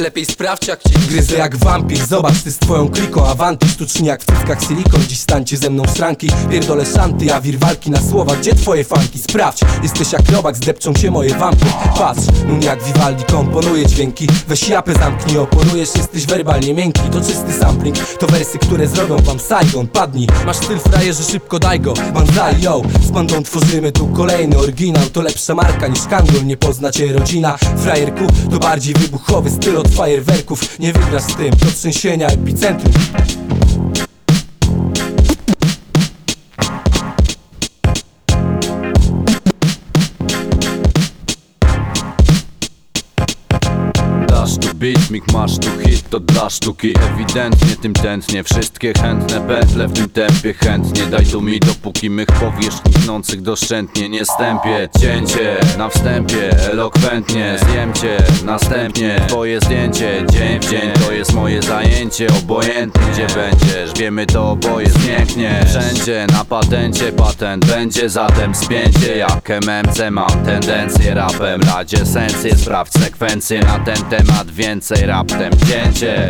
Lepiej sprawdź jak cię Gryzę jak wampir, zobacz ty z twoją kliką Awanty, sztucznie jak w cyckach silikon. Dziś stańcie ze mną szranki, pierdolę szanty A wir walki na słowa, gdzie twoje fanki? Sprawdź, jesteś jak robak, zdepczą cię moje wampy. Patrz, nun jak Vivaldi komponuje dźwięki. Weź japę zamknij, oponujesz, jesteś werbalnie miękki. To czysty sampling, to wersy, które zrobią wam Saigon. Padnij, masz styl frajerze, szybko daj go. Banzai, yo, z bandą tworzymy tu kolejny oryginał. To lepsza marka niż Kangol, nie pozna cię rodzina. Frajerku, to bardziej wybuchowy styl od fajerwerków. Nie wygrasz z tym, to trzęsienia epicentrum beatmik, masz tu hit, to dla sztuki. Ewidentnie tym tętnie, wszystkie chętne pętle w tym tempie Chętnie. Daj tu mi, dopóki mych powierzchni tnących doszczętnie. Nie stępię, cięcie na wstępie, elokwentnie. Zjem cię, następnie twoje zdjęcie. Dzień w dzień to jest moje zajęcie Obojętnie gdzie będziesz, wiemy to oboje pięknie. Wszędzie na patencie, patent będzie zatem spięcie. Jak MMC mam tendencję rapem Radzie esencję, sprawdź sekwencję na ten temat Więcej raptem cięcie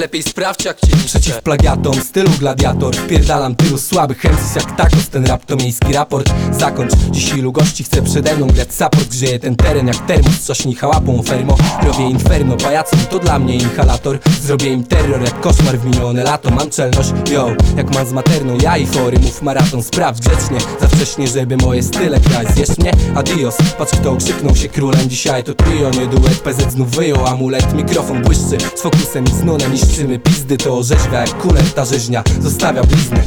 Lepiej sprawdź jak cię Przeciw plagiatom, stylu gladiator. Wpierdalam tylu słabych chęcis jak tacos Ten rap to miejski raport. Zakończ, dziś ilu gości chce przede mną grać support. Grzeje ten teren jak termos, cośnij chałapą fermo. Robię inferno, pajacom to dla mnie inhalator. Zrobię im terror jak koszmar w minione lato. Mam czelność, yo, jak mam z materną Ja i chory, mów maraton, sprawdź grzecznie. Za wcześnie, żeby moje style grać. Zjesz mnie? Adios, patrz kto okrzyknął się królem. Dzisiaj to trio, nie duet, PZ znów wyjął amulet. Mikrofon błyszczy, z fokusem i z nunem Niszczymy pizdy, to orzeźwia jak kuler Ta rzeźnia. Zostawia blizny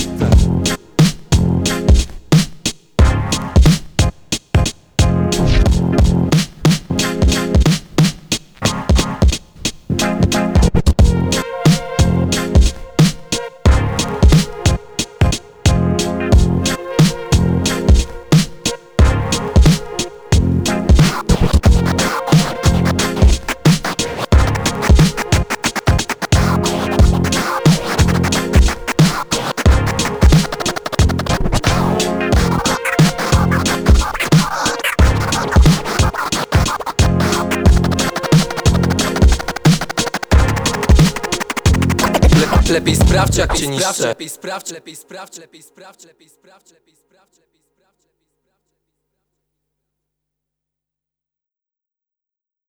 Lepiej sprawdź jak cię niszczę